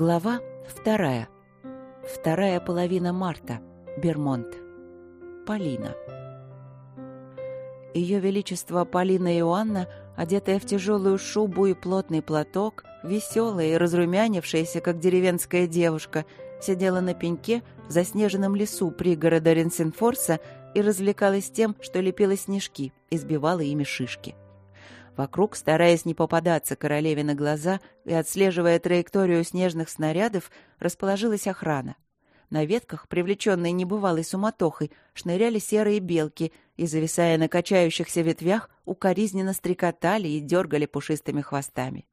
Глава вторая. Вторая половина марта. Бермонт. Полина. Ее Величество Полина Иоанна, одетая в тяжелую шубу и плотный платок, веселая и разрумянившаяся, как деревенская девушка, сидела на пеньке в заснеженном лесу пригорода Ренсенфорса и развлекалась тем, что лепила снежки и сбивала ими шишки. Вокруг, стараясь не попадаться королеве на глаза и отслеживая траекторию снежных снарядов, расположилась охрана. На ветках, привлеченные небывалой суматохой, шныряли серые белки и, зависая на качающихся ветвях, укоризненно стрекотали и дергали пушистыми хвостами.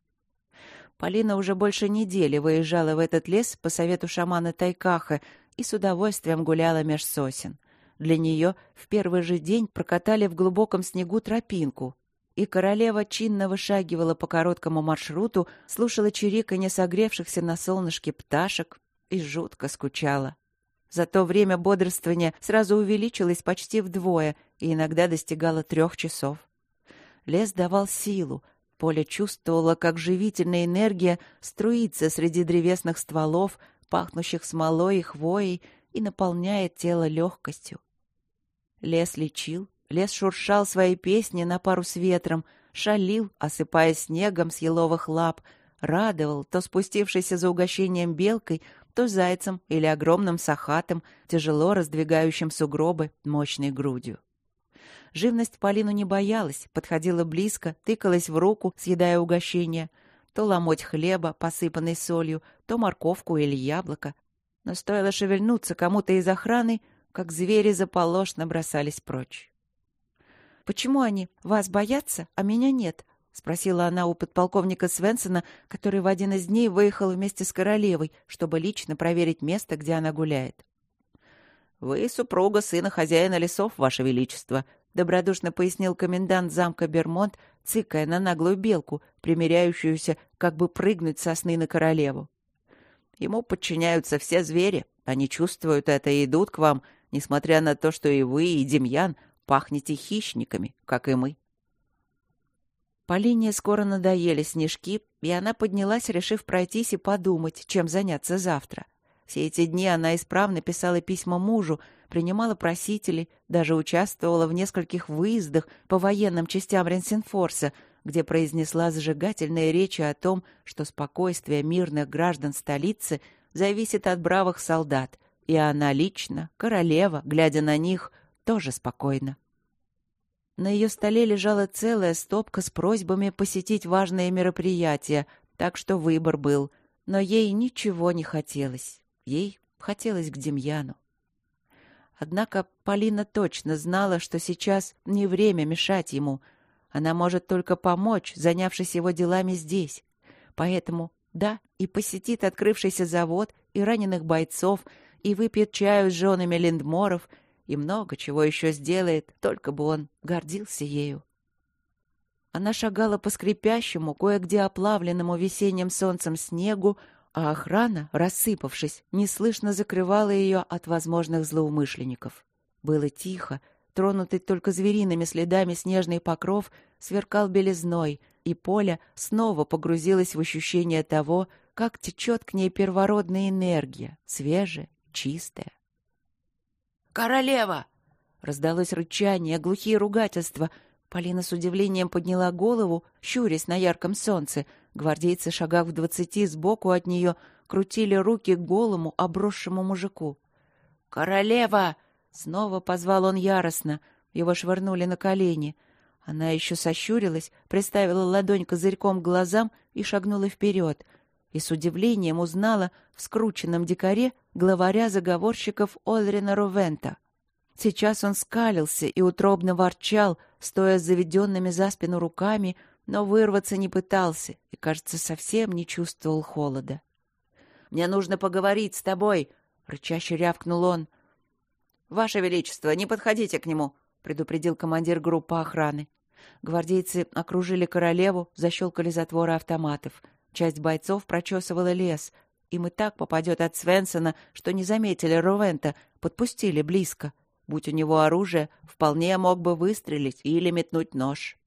Полина уже больше недели выезжала в этот лес по совету шамана Тайкаха и с удовольствием гуляла меж сосен. Для нее в первый же день прокатали в глубоком снегу тропинку, и королева чинно вышагивала по короткому маршруту, слушала чириканье согревшихся на солнышке пташек и жутко скучала. За то время бодрствования сразу увеличилось почти вдвое и иногда достигало трех часов. Лес давал силу, поле чувствовало, как живительная энергия струится среди древесных стволов, пахнущих смолой и хвоей, и наполняет тело легкостью. Лес лечил, Лес шуршал свои песни на пару с ветром, шалил, осыпая снегом с еловых лап, радовал то спустившийся за угощением белкой, то зайцем или огромным сахатом, тяжело раздвигающим сугробы мощной грудью. Живность Полину не боялась, подходила близко, тыкалась в руку, съедая угощение, то ломоть хлеба, посыпанный солью, то морковку или яблоко. Но стоило шевельнуться кому-то из охраны, как звери заполошно бросались прочь. Почему они вас боятся, а меня нет?» — спросила она у подполковника Свенсона, который в один из дней выехал вместе с королевой, чтобы лично проверить место, где она гуляет. «Вы супруга сына хозяина лесов, Ваше Величество», — добродушно пояснил комендант замка Бермонт, цыкая на наглую белку, примеряющуюся как бы прыгнуть сосны на королеву. «Ему подчиняются все звери, они чувствуют это и идут к вам, несмотря на то, что и вы, и Демьян Пахнете хищниками, как и мы. Полине скоро надоели снежки, и она поднялась, решив пройтись и подумать, чем заняться завтра. Все эти дни она исправно писала письма мужу, принимала просителей, даже участвовала в нескольких выездах по военным частям Ренсенфорса, где произнесла зажигательные речи о том, что спокойствие мирных граждан столицы зависит от бравых солдат, и она лично, королева, глядя на них, тоже спокойно. На ее столе лежала целая стопка с просьбами посетить важные мероприятия, так что выбор был. Но ей ничего не хотелось. Ей хотелось к Демьяну. Однако Полина точно знала, что сейчас не время мешать ему. Она может только помочь, занявшись его делами здесь. Поэтому, да, и посетит открывшийся завод, и раненых бойцов, и выпьет чаю с женами Линдморов — и много чего еще сделает, только бы он гордился ею. Она шагала по скрипящему, кое-где оплавленному весенним солнцем снегу, а охрана, рассыпавшись, неслышно закрывала ее от возможных злоумышленников. Было тихо, тронутый только звериными следами снежный покров сверкал белизной, и поле снова погрузилось в ощущение того, как течет к ней первородная энергия, свежая, чистая. «Королева!» Раздалось рычание, глухие ругательства. Полина с удивлением подняла голову, щурясь на ярком солнце. Гвардейцы, шагах в двадцати сбоку от нее, крутили руки к голому, обросшему мужику. «Королева!» — снова позвал он яростно. Его швырнули на колени. Она еще сощурилась, приставила ладонь козырьком к глазам и шагнула вперед. И с удивлением узнала в скрученном дикаре главаря заговорщиков Ольрина Рувента. Сейчас он скалился и утробно ворчал, стоя с заведенными за спину руками, но вырваться не пытался и, кажется, совсем не чувствовал холода. «Мне нужно поговорить с тобой!» — рычаще рявкнул он. «Ваше Величество, не подходите к нему!» — предупредил командир группы охраны. Гвардейцы окружили королеву, защелкали затворы автоматов. Часть бойцов прочесывала лес — им и так попадет от Свенсона, что не заметили Рувента, подпустили близко. Будь у него оружие, вполне мог бы выстрелить или метнуть нож.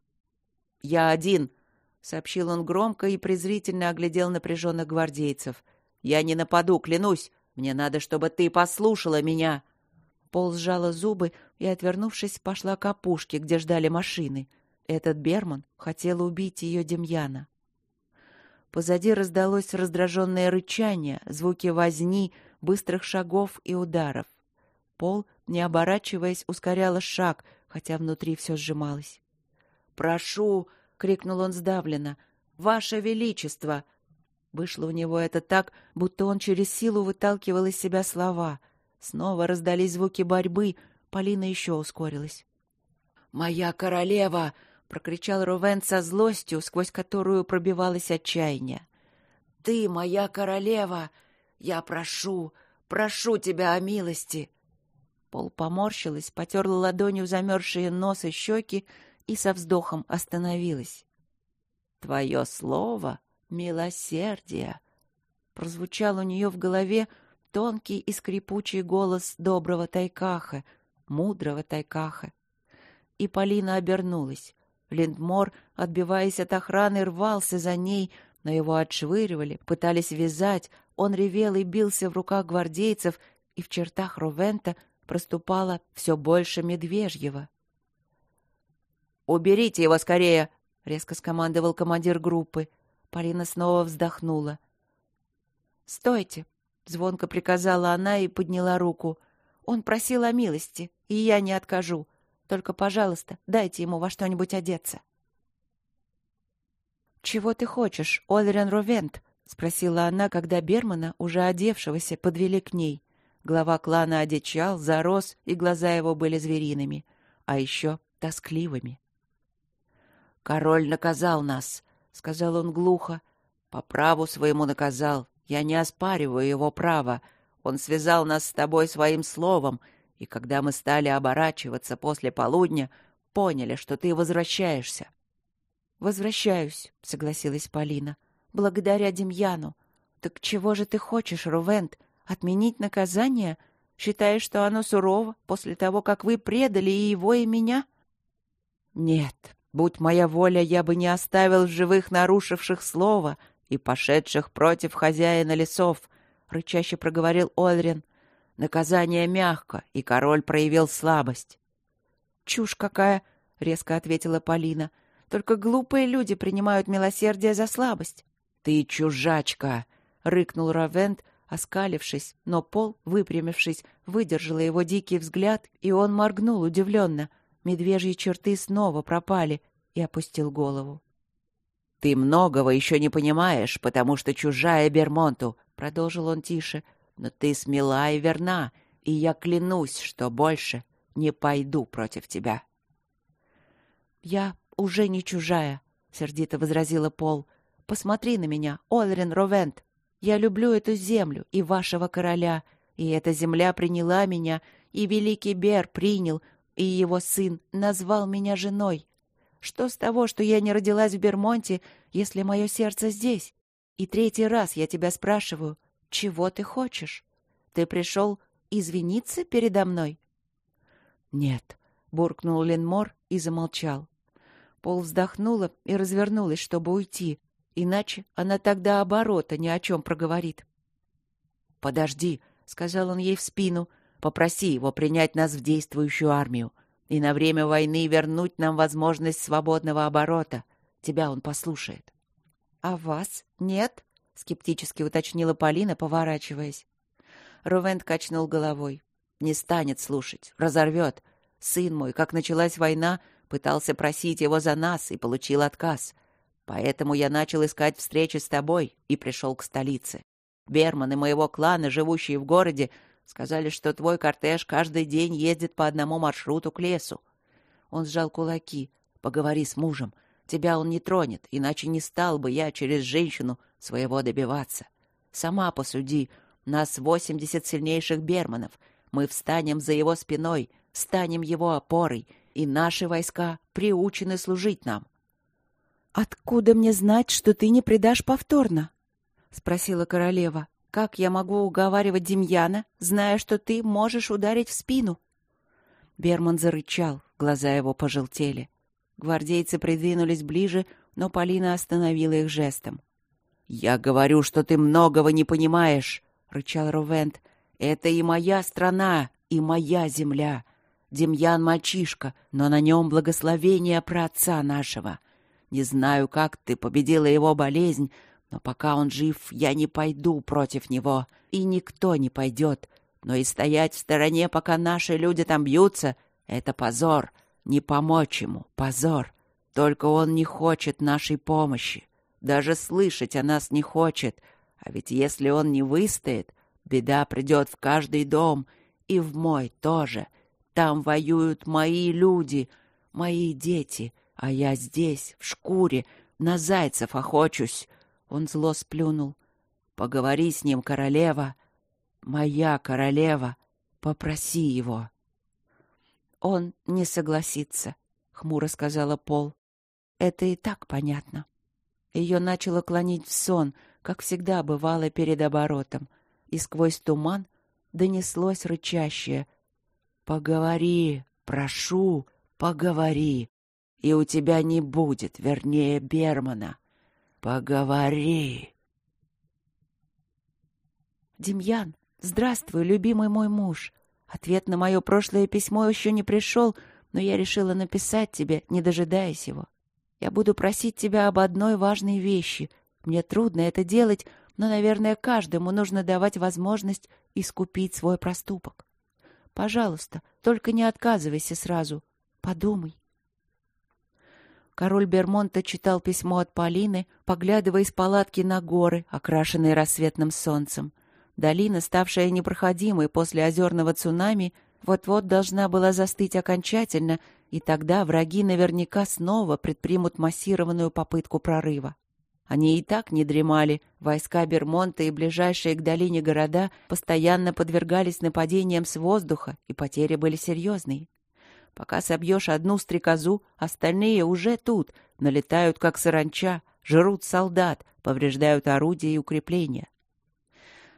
«Я один», — сообщил он громко и презрительно оглядел напряженных гвардейцев. Я не нападу, клянусь. Мне надо, чтобы ты послушала меня. Пол сжала зубы и, отвернувшись, пошла к опушке, где ждали машины. Этот Берман хотел убить ее Демьяна. Позади раздалось раздраженное рычание, звуки возни, быстрых шагов и ударов. Пол, не оборачиваясь, ускоряла шаг, хотя внутри все сжималось. «Прошу!» — крикнул он сдавленно. «Ваше Величество!» Вышло у него это так, будто он через силу выталкивал из себя слова. Снова раздались звуки борьбы, Полина еще ускорилась. «Моя королева!» — прокричал Рувен со злостью, сквозь которую пробивалось отчаяние. «Ты моя королева! Я прошу, прошу тебя о милости!» Пол поморщилась, потерла ладонью замерзшие нос и щеки и со вздохом остановилась. «Твое слово — милосердие!» Прозвучал у нее в голове тонкий и скрипучий голос доброго Тайкаха, мудрого Тайкаха. И Полина обернулась. Линдмор, отбиваясь от охраны, рвался за ней, но его отшвыривали, пытались вязать. Он ревел и бился в руках гвардейцев, и в чертах Ровента проступало все больше медвежьего. «Уберите его скорее!» — резко скомандовал командир группы. Полина снова вздохнула. «Стойте!» — звонко приказала она и подняла руку. «Он просил о милости, и я не откажу. Только, пожалуйста, дайте ему во что-нибудь одеться. «Чего ты хочешь, Олерен Ровент?» — спросила она, когда Бермана, уже одевшегося, подвели к ней. Глава клана одичал, зарос, и глаза его были звериными, а еще тоскливыми. «Король наказал нас», — сказал он глухо. «По праву своему наказал. Я не оспариваю его право. Он связал нас с тобой своим словом, и когда мы стали оборачиваться после полудня, поняли, что ты возвращаешься. «Возвращаюсь», — согласилась Полина. «Благодаря Демьяну. Так чего же ты хочешь, Рувент? Отменить наказание? Считаешь, что оно сурово после того, как вы предали и его, и меня?» «Нет, будь моя воля, я бы не оставил живых нарушивших слово и пошедших против хозяина лесов», — рычаще проговорил Ольрин. Наказание мягко, и король проявил слабость. «Чушь какая!» — резко ответила Полина. «Только глупые люди принимают милосердие за слабость». «Ты чужачка!» — рыкнул Равент, оскалившись, но Пол, выпрямившись, выдержала его дикий взгляд, и он моргнул удивленно. Медвежьи черты снова пропали и опустил голову. «Ты многого еще не понимаешь, потому что чужая Бермонту», — продолжил он тише, — но ты смела и верна, и я клянусь, что больше не пойду против тебя. Я уже не чужая, сердито возразила Пол. Посмотри на меня, Олрин Ровент. Я люблю эту землю и вашего короля, и эта земля приняла меня, и великий Бер принял, и его сын назвал меня женой. Что с того, что я не родилась в Бермонте, если мое сердце здесь? И третий раз я тебя спрашиваю, чего ты хочешь? Ты пришел извиниться передо мной? Нет, буркнул Ленмор и замолчал. Пол вздохнула и развернулась, чтобы уйти, иначе она тогда оборота ни о чем проговорит. Подожди, сказал он ей в спину. Попроси его принять нас в действующую армию и на время войны вернуть нам возможность свободного оборота. Тебя он послушает. А вас нет? Скептически уточнила Полина, поворачиваясь. Рувент качнул головой. Не станет слушать, разорвет. Сын мой, как началась война, пытался просить его за нас и получил отказ. Поэтому я начал искать встречи с тобой и пришел к столице. Берманы моего клана, живущие в городе, сказали, что твой кортеж каждый день ездит по одному маршруту к лесу. Он сжал кулаки. Поговори с мужем. Тебя он не тронет, иначе не стал бы я через женщину своего добиваться. Сама посуди, нас восемьдесят сильнейших берманов. Мы встанем за его спиной, станем его опорой, и наши войска приучены служить нам. Откуда мне знать, что ты не предашь повторно? спросила королева. Как я могу уговаривать Демьяна, зная, что ты можешь ударить в спину? Берман зарычал, глаза его пожелтели. Гвардейцы придвинулись ближе, но Полина остановила их жестом. «Я говорю, что ты многого не понимаешь», — рычал Рувент. «Это и моя страна, и моя земля. Демьян мальчишка, но на нем благословение про отца нашего. Не знаю, как ты победила его болезнь, но пока он жив, я не пойду против него, и никто не пойдет. Но и стоять в стороне, пока наши люди там бьются, — это позор. Не помочь ему — позор. Только он не хочет нашей помощи. Даже слышать о нас не хочет. А ведь если он не выстоит, беда придет в каждый дом, и в мой тоже. Там воюют мои люди, мои дети, а я здесь, в шкуре, на зайцев охочусь. Он зло сплюнул. Поговори с ним, королева. Моя королева. Попроси его. Он не согласится, хмуро сказала Пол. Это и так понятно. Ее начало клонить в сон, как всегда бывало перед оборотом, и сквозь туман донеслось рычащее «Поговори, прошу, поговори, и у тебя не будет, вернее, Бермана. Поговори!» «Демьян, здравствуй, любимый мой муж. Ответ на мое прошлое письмо еще не пришел, но я решила написать тебе, не дожидаясь его. Я буду просить тебя об одной важной вещи. Мне трудно это делать, но, наверное, каждому нужно давать возможность искупить свой проступок. Пожалуйста, только не отказывайся сразу. Подумай. Король Бермонта читал письмо от Полины, поглядывая из палатки на горы, окрашенные рассветным солнцем. Долина, ставшая непроходимой после озерного цунами, вот-вот должна была застыть окончательно, и тогда враги наверняка снова предпримут массированную попытку прорыва. Они и так не дремали. Войска Бермонта и ближайшие к долине города постоянно подвергались нападениям с воздуха, и потери были серьезные. Пока собьешь одну стрекозу, остальные уже тут, налетают как саранча, жрут солдат, повреждают орудия и укрепления.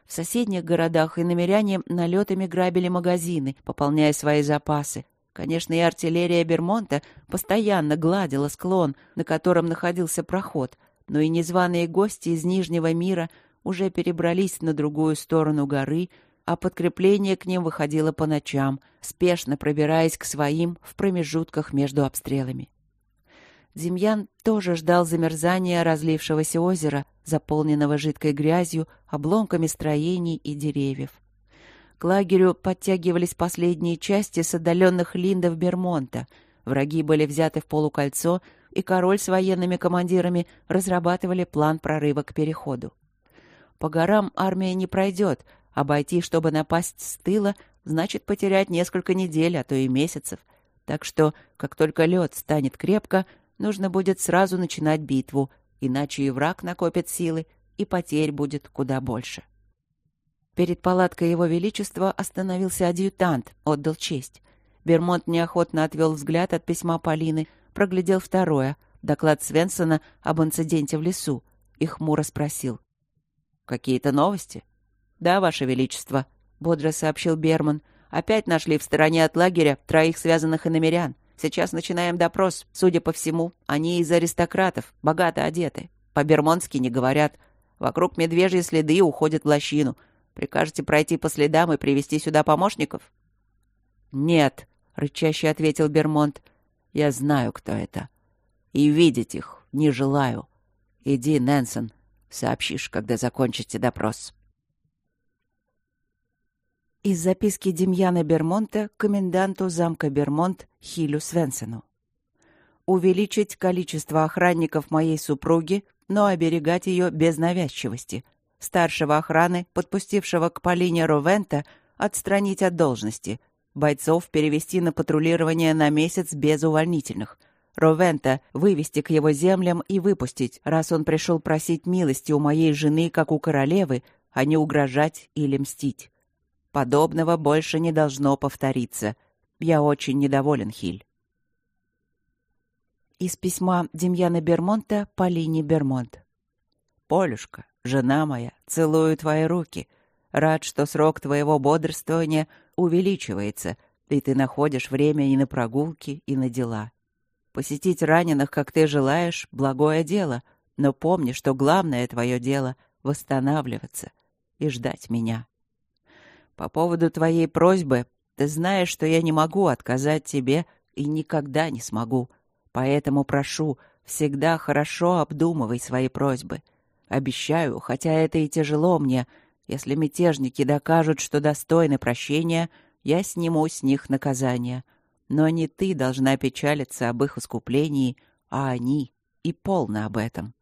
В соседних городах и намеряне налетами грабили магазины, пополняя свои запасы. Конечно, и артиллерия Бермонта постоянно гладила склон, на котором находился проход, но и незваные гости из Нижнего мира уже перебрались на другую сторону горы, а подкрепление к ним выходило по ночам, спешно пробираясь к своим в промежутках между обстрелами. Демьян тоже ждал замерзания разлившегося озера, заполненного жидкой грязью, обломками строений и деревьев. К лагерю подтягивались последние части с отдаленных линдов Бермонта. Враги были взяты в полукольцо, и король с военными командирами разрабатывали план прорыва к переходу. По горам армия не пройдет, обойти, чтобы напасть с тыла, значит потерять несколько недель, а то и месяцев. Так что, как только лед станет крепко, нужно будет сразу начинать битву, иначе и враг накопит силы, и потерь будет куда больше. Перед палаткой его величества остановился адъютант, отдал честь. Бермонт неохотно отвел взгляд от письма Полины, проглядел второе, доклад Свенсона об инциденте в лесу, и хмуро спросил. «Какие-то новости?» «Да, ваше величество», — бодро сообщил Берман. «Опять нашли в стороне от лагеря троих связанных иномерян. Сейчас начинаем допрос. Судя по всему, они из аристократов, богато одеты. По-бермонски не говорят. Вокруг медвежьи следы уходят в лощину. Прикажете пройти по следам и привести сюда помощников? Нет, рычаще ответил Бермонт. Я знаю, кто это. И видеть их не желаю. Иди, Нэнсон, сообщишь, когда закончите допрос. Из записки Демьяна Бермонта коменданту замка Бермонт Хилю Свенсену. Увеличить количество охранников моей супруги, но оберегать ее без навязчивости. Старшего охраны, подпустившего к Полине Ровента, отстранить от должности. Бойцов перевести на патрулирование на месяц без увольнительных. Ровента вывести к его землям и выпустить, раз он пришел просить милости у моей жены, как у королевы, а не угрожать или мстить. Подобного больше не должно повториться. Я очень недоволен, Хиль. Из письма Демьяна Бермонта Полине Бермонт. «Полюшка, жена моя, целую твои руки. Рад, что срок твоего бодрствования увеличивается, и ты находишь время и на прогулки, и на дела. Посетить раненых, как ты желаешь, благое дело, Но помни, что главное твое дело — восстанавливаться и ждать меня. По поводу твоей просьбы, ты знаешь, что я не могу отказать тебе и никогда не смогу. Поэтому прошу, всегда хорошо обдумывай свои просьбы. Обещаю, хотя это и тяжело мне, если мятежники докажут, что достойны прощения, я сниму с них наказание. Но не ты должна печалиться об их искуплении, а они, и полно об этом.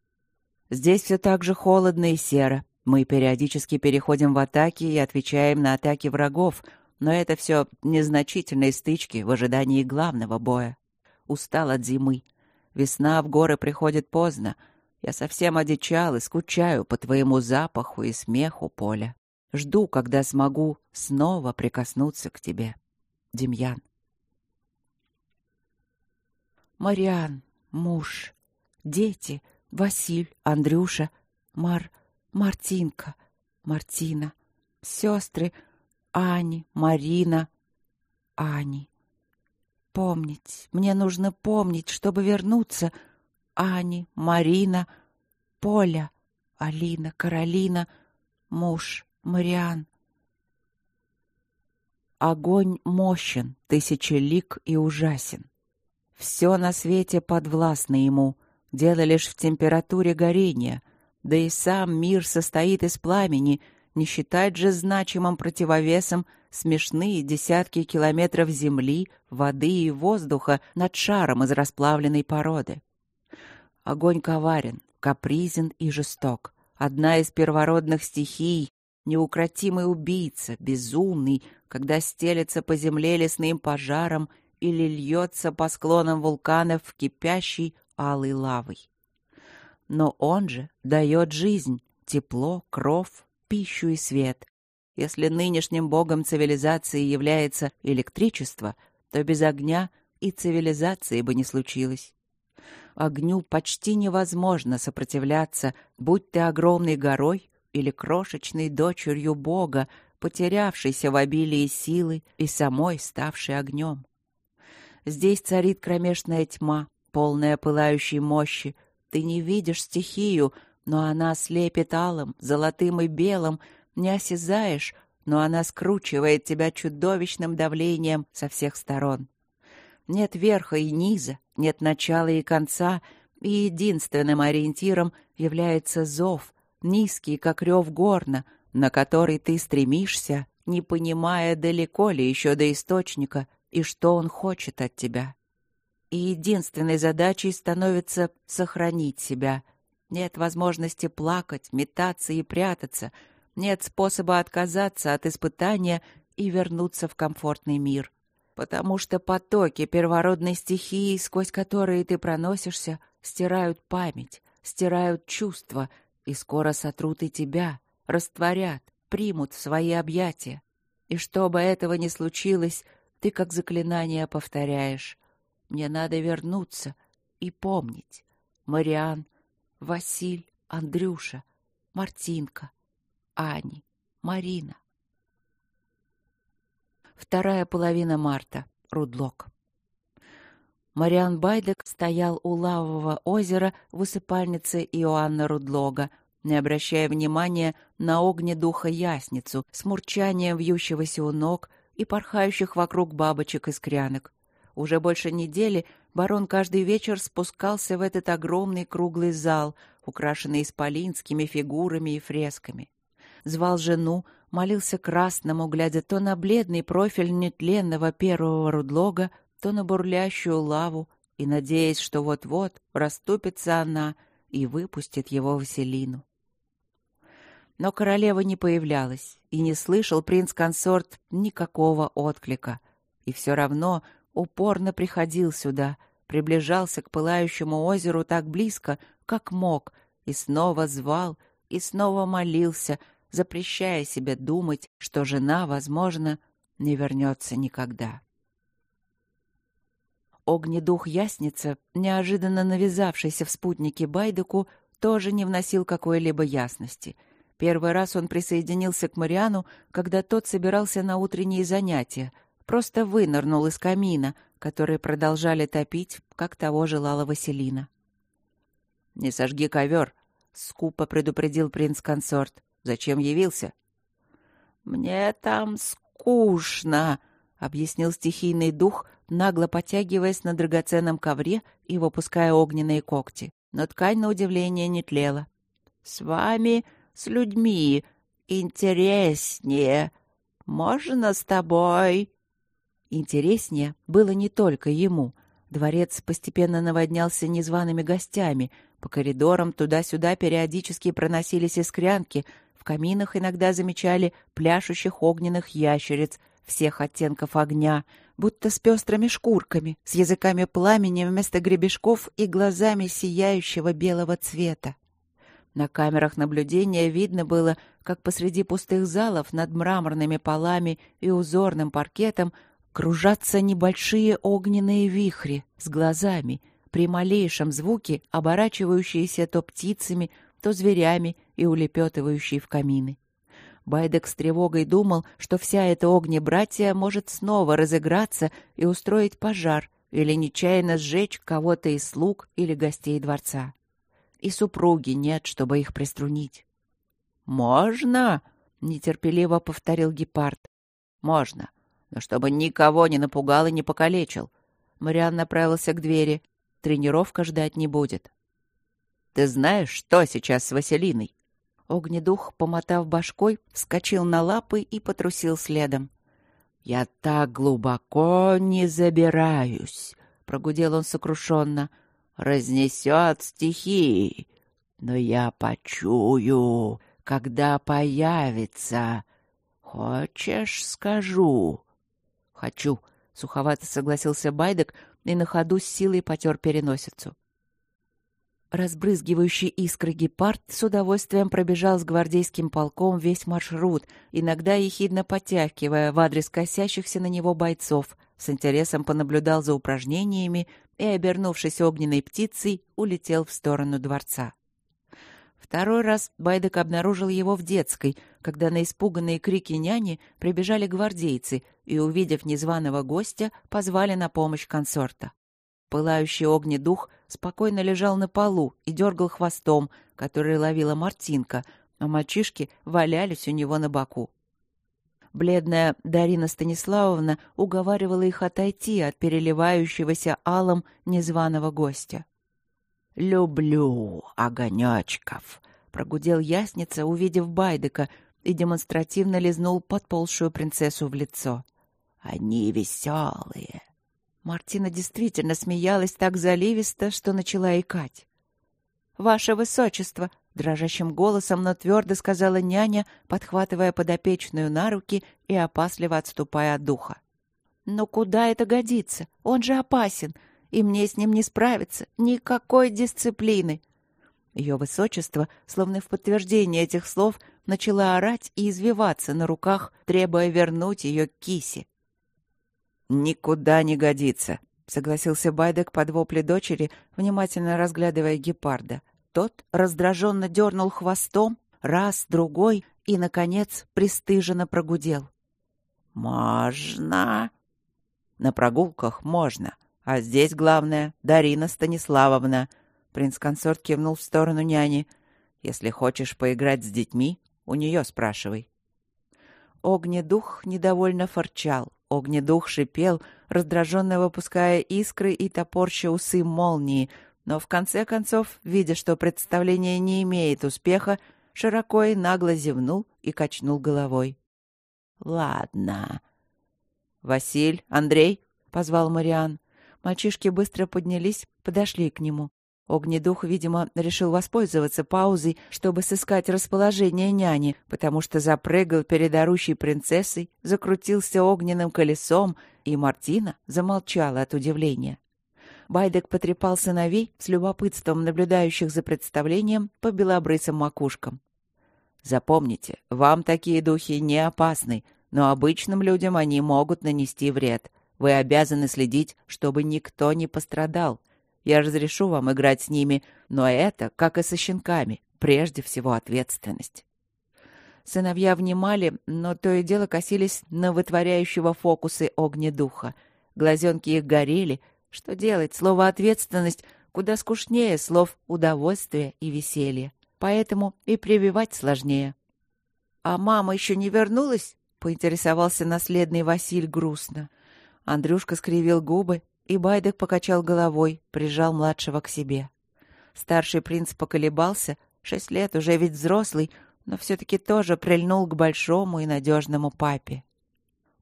Здесь все так же холодно и серо. Мы периодически переходим в атаки и отвечаем на атаки врагов, но это все незначительные стычки в ожидании главного боя. Устал от зимы. Весна в горы приходит поздно, я совсем одичал и скучаю по твоему запаху и смеху, Поля. Жду, когда смогу снова прикоснуться к тебе. Демьян. Мариан, муж, дети, Василь, Андрюша, Мар, Мартинка, Мартина, сестры Ани, Марина, Ани. Помнить, мне нужно помнить, чтобы вернуться — Ани, Марина, Поля, Алина, Каролина, муж, Мариан. Огонь мощен, тысячелик и ужасен. Все на свете подвластно ему, дело лишь в температуре горения, да и сам мир состоит из пламени, не считать же значимым противовесом смешные десятки километров земли, воды и воздуха над шаром из расплавленной породы. Огонь коварен, капризен и жесток. Одна из первородных стихий, неукротимый убийца, безумный, когда стелется по земле лесным пожаром или льется по склонам вулканов кипящей алой лавой. Но он же дает жизнь, тепло, кров, пищу и свет. Если нынешним богом цивилизации является электричество, то без огня и цивилизации бы не случилось. Огню почти невозможно сопротивляться, будь ты огромной горой или крошечной дочерью Бога, потерявшейся в обилии силы и самой ставшей огнем. Здесь царит кромешная тьма, полная пылающей мощи. Ты не видишь стихию, но она слепит алым, золотым и белым, не осязаешь, но она скручивает тебя чудовищным давлением со всех сторон. Нет верха и низа, нет начала и конца, и единственным ориентиром является зов, низкий, как рев горна, на который ты стремишься, не понимая, далеко ли еще до источника и что он хочет от тебя. И единственной задачей становится сохранить себя. Нет возможности плакать, метаться и прятаться, нет способа отказаться от испытания и вернуться в комфортный мир потому что потоки первородной стихии, сквозь которые ты проносишься, стирают память, стирают чувства и скоро сотрут и тебя, растворят, примут в свои объятия. И чтобы этого не случилось, ты как заклинание повторяешь. Мне надо вернуться и помнить. Мариан, Василь, Андрюша, Мартинка, Ани, Марина. Вторая половина марта. Рудлок. Мариан Байдек стоял у лавового озера в усыпальнице Иоанна Рудлога, не обращая внимания на огнедуха ясницу с мурчанием вьющегося у ног и порхающих вокруг бабочек и скрянок. Уже больше недели барон каждый вечер спускался в этот огромный круглый зал, украшенный исполинскими фигурами и фресками. Звал жену, молился красному, глядя то на бледный профиль нетленного первого рудлога, то на бурлящую лаву, и надеясь, что вот-вот расступится она и выпустит его Василину. Но королева не появлялась, и не слышал принц-консорт никакого отклика. И все равно упорно приходил сюда, приближался к пылающему озеру так близко, как мог, и снова звал, и снова молился — запрещая себе думать, что жена, возможно, не вернется никогда. Огнедух Ясница, неожиданно навязавшийся в спутнике Байдыку, тоже не вносил какой-либо ясности. Первый раз он присоединился к Мариану, когда тот собирался на утренние занятия, просто вынырнул из камина, который продолжали топить, как того желала Василина. «Не сожги ковер», скупо предупредил принц-консорт. «Зачем явился?» «Мне там скучно», — объяснил стихийный дух, нагло потягиваясь на драгоценном ковре и выпуская огненные когти. Но ткань, на удивление, не тлела. «С вами, с людьми, интереснее. Можно с тобой?» Интереснее было не только ему. Дворец постепенно наводнялся незваными гостями. По коридорам туда-сюда периодически проносились искрянки. В каминах иногда замечали пляшущих огненных ящериц всех оттенков огня, будто с пестрыми шкурками, с языками пламени вместо гребешков и глазами сияющего белого цвета. На камерах наблюдения видно было, как посреди пустых залов над мраморными полами и узорным паркетом кружатся небольшие огненные вихри с глазами, при малейшем звуке оборачивающиеся то птицами, то зверями и улепетывающие в камины. Байдек с тревогой думал, что вся эта огнебратья может снова разыграться и устроить пожар или нечаянно сжечь кого-то из слуг или гостей дворца. И супруги нет, чтобы их приструнить. «Можно?» — нетерпеливо повторил гепард. «Можно но чтобы никого не напугал и не покалечил. Мариан направился к двери. Тренировка ждать не будет. «Ты знаешь, что сейчас с Василиной?» Огнедух, помотав башкой, вскочил на лапы и потрусил следом. «Я так глубоко не забираюсь», — прогудел он сокрушенно. «Разнесет стихии, но я почую, когда появится. Хочешь, скажу?» «Хочу», — суховато согласился Байдек и на ходу с силой потер переносицу. Разбрызгивающий искры гепард с удовольствием пробежал с гвардейским полком весь маршрут, иногда ехидно подтягивая в адрес косящихся на него бойцов, с интересом понаблюдал за упражнениями и, обернувшись огненной птицей, улетел в сторону дворца. Второй раз Байдек обнаружил его в детской, когда на испуганные крики няни прибежали гвардейцы и, увидев незваного гостя, позвали на помощь консорта. Пылающий огнедух спокойно лежал на полу и дергал хвостом, который ловила Мартинка, а мальчишки валялись у него на боку. Бледная Дарина Станиславовна уговаривала их отойти от переливающегося алом незваного гостя. «Люблю огонечков», — прогудел ясница, увидев Байдека, и демонстративно лизнул подползшую принцессу в лицо. «Они веселые». Мартина действительно смеялась так заливисто, что начала икать. «Ваше высочество!» — дрожащим голосом, но твердо сказала няня, подхватывая подопечную на руки и опасливо отступая от духа. «Но куда это годится? Он же опасен и мне с ним не справиться. Никакой дисциплины. Ее высочество, словно в подтверждение этих слов, начала орать и извиваться на руках, требуя вернуть ее к кисе. «Никуда не годится», — согласился Байдек под вопли дочери, внимательно разглядывая гепарда. Тот раздраженно дернул хвостом, раз, другой, и, наконец, пристыженно прогудел. «Можно?» «На прогулках можно», а здесь главное — Дарина Станиславовна. Принц-консорт кивнул в сторону няни. Если хочешь поиграть с детьми, у нее спрашивай. Огнедух недовольно форчал. Огнедух шипел, раздраженно выпуская искры и топорща усы молнии, но в конце концов, видя, что представление не имеет успеха, широко и нагло зевнул и качнул головой. «Ладно». «Василь, Андрей?» — позвал Мариан. Мальчишки быстро поднялись, подошли к нему. Огнедух, видимо, решил воспользоваться паузой, чтобы сыскать расположение няни, потому что запрыгал перед орущей принцессой, закрутился огненным колесом, и Мартина замолчала от удивления. Байдек потрепал сыновей с любопытством наблюдающих за представлением по белобрысым макушкам. «Запомните, вам такие духи не опасны, но обычным людям они могут нанести вред. Вы обязаны следить, чтобы никто не пострадал. Я разрешу вам играть с ними, но это, как и со щенками, прежде всего ответственность. Сыновья внимали, но то и дело косились на вытворяющего фокусы огнедуха. Глазенки их горели. Что делать? Слово «ответственность» куда скучнее слов «удовольствие» и «веселье». поэтому и прививать сложнее. «А мама еще не вернулась?» — поинтересовался наследный Василь грустно. Андрюшка скривил губы, и Байдек покачал головой, прижал младшего к себе. Старший принц поколебался, шесть лет уже ведь взрослый, но все-таки тоже прильнул к большому и надежному папе.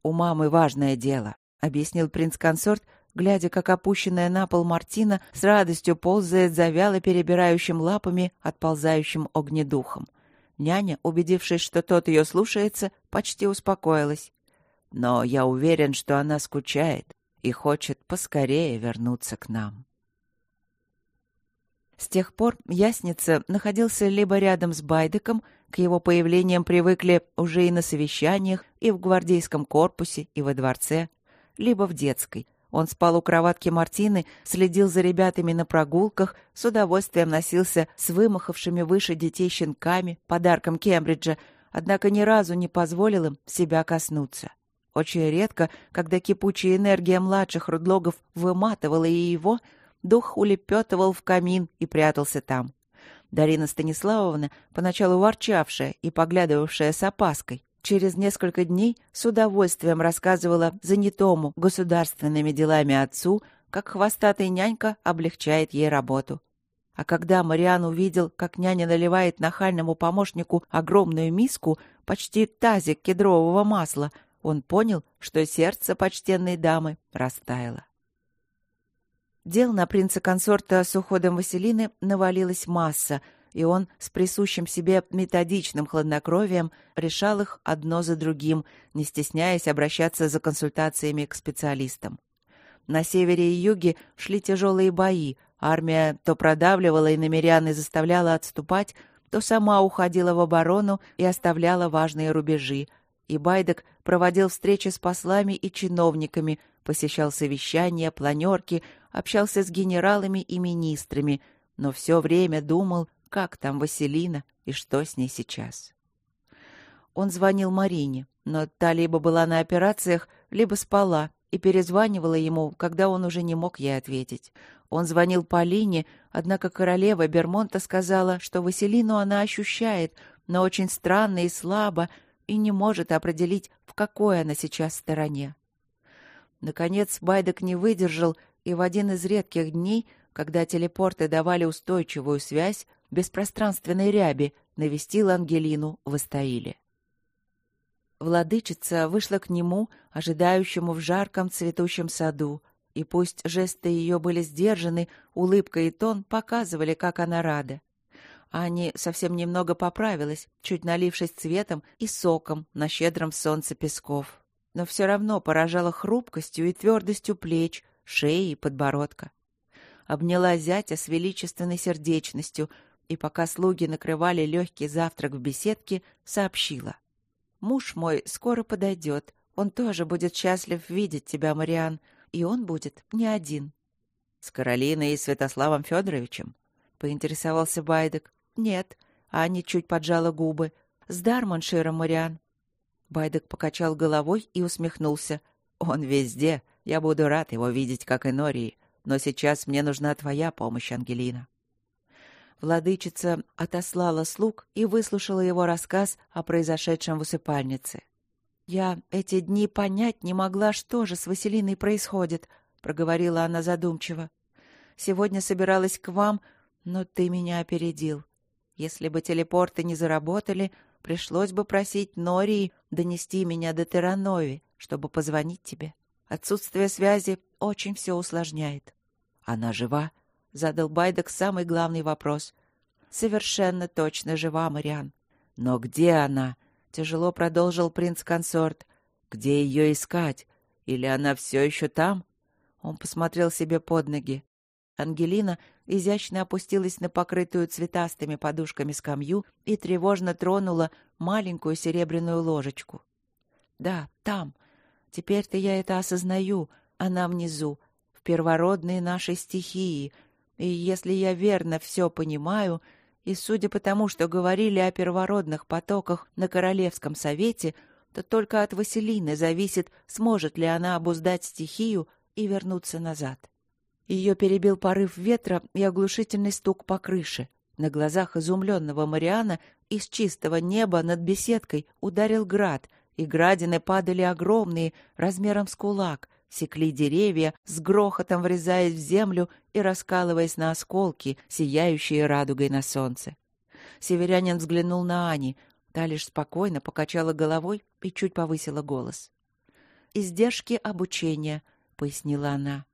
«У мамы важное дело», — объяснил принц-консорт, глядя, как опущенная на пол Мартина с радостью ползает за вяло перебирающим лапами, отползающим огнедухом. Няня, убедившись, что тот ее слушается, почти успокоилась. Но я уверен, что она скучает и хочет поскорее вернуться к нам. С тех пор Ясница находился либо рядом с Байдеком, к его появлениям привыкли уже и на совещаниях, и в гвардейском корпусе, и во дворце, либо в детской. Он спал у кроватки Мартины, следил за ребятами на прогулках, с удовольствием носился с вымахавшими выше детей щенками, подарком Кембриджа, однако ни разу не позволил им себя коснуться. Очень редко, когда кипучая энергия младших рудлогов выматывала и его, дух улепетывал в камин и прятался там. Дарина Станиславовна, поначалу ворчавшая и поглядывавшая с опаской, через несколько дней с удовольствием рассказывала занятому государственными делами отцу, как хвостатая нянька облегчает ей работу. А когда Мариан увидел, как няня наливает нахальному помощнику огромную миску, почти тазик кедрового масла, он понял, что сердце почтенной дамы растаяло. Дел на принца-консорта с уходом Василины навалилась масса, и он с присущим себе методичным хладнокровием решал их одно за другим, не стесняясь обращаться за консультациями к специалистам. На севере и юге шли тяжелые бои, армия то продавливала и намерян и заставляла отступать, то сама уходила в оборону и оставляла важные рубежи, и Байдек проводил встречи с послами и чиновниками, посещал совещания, планерки, общался с генералами и министрами, но все время думал, как там Василина и что с ней сейчас. Он звонил Марине, но та либо была на операциях, либо спала, и перезванивала ему, когда он уже не мог ей ответить. Он звонил Полине, однако королева Бермонта сказала, что Василину она ощущает, но очень странно и слабо, и не может определить, в какой она сейчас стороне. Наконец Байдек не выдержал и в один из редких дней, когда телепорты давали устойчивую связь, без пространственной ряби навестил Ангелину в Истаиле. Владычица вышла к нему, ожидающему в жарком цветущем саду, и пусть жесты ее были сдержаны, улыбка и тон показывали, как она рада. Ани совсем немного поправилась, чуть налившись цветом и соком на щедром солнце песков, но все равно поражала хрупкостью и твердостью плеч, шеи и подбородка. Обняла зятя с величественной сердечностью и, пока слуги накрывали легкий завтрак в беседке, сообщила. «Муж мой скоро подойдет. Он тоже будет счастлив видеть тебя, Мариан, и он будет не один». «С Каролиной и Святославом Федоровичем?» — поинтересовался Байдек. «Нет». Аня чуть поджала губы. «С Дарманширом, Мариан». Байдек покачал головой и усмехнулся. «Он везде. Я буду рад его видеть, как и Нории, но сейчас мне нужна твоя помощь, Ангелина». Владычица отослала слуг и выслушала его рассказ о произошедшем в усыпальнице. «Я эти дни понять не могла, что же с Василиной происходит», — проговорила она задумчиво. «Сегодня собиралась к вам, но ты меня опередил. Если бы телепорты не заработали, пришлось бы просить Нории донести меня до Терранови, чтобы позвонить тебе». Отсутствие связи очень все усложняет. Она жива? Задал Байдек самый главный вопрос. Совершенно точно жива, Мариан. Но где она? Тяжело продолжил принц-консорт. Где ее искать? Или она все еще там? Он посмотрел себе под ноги. Ангелина изящно опустилась на покрытую цветастыми подушками скамью и тревожно тронула маленькую серебряную ложечку. «Да, там», Теперь-то я это осознаю. Она внизу, в первородной нашей стихии. И если я верно все понимаю, и судя по тому, что говорили о первородных потоках на Королевском совете, то только от Василины зависит, сможет ли она обуздать стихию и вернуться назад. Ее перебил порыв ветра и оглушительный стук по крыше. На глазах изумленного Мариана из чистого неба над беседкой ударил град, и градины падали огромные, размером с кулак, секли деревья, с грохотом врезаясь в землю и раскалываясь на осколки, сияющие радугой на солнце. Северянин взглянул на Ани. Та лишь спокойно покачала головой и чуть повысила голос. «Издержки обучения», — пояснила она.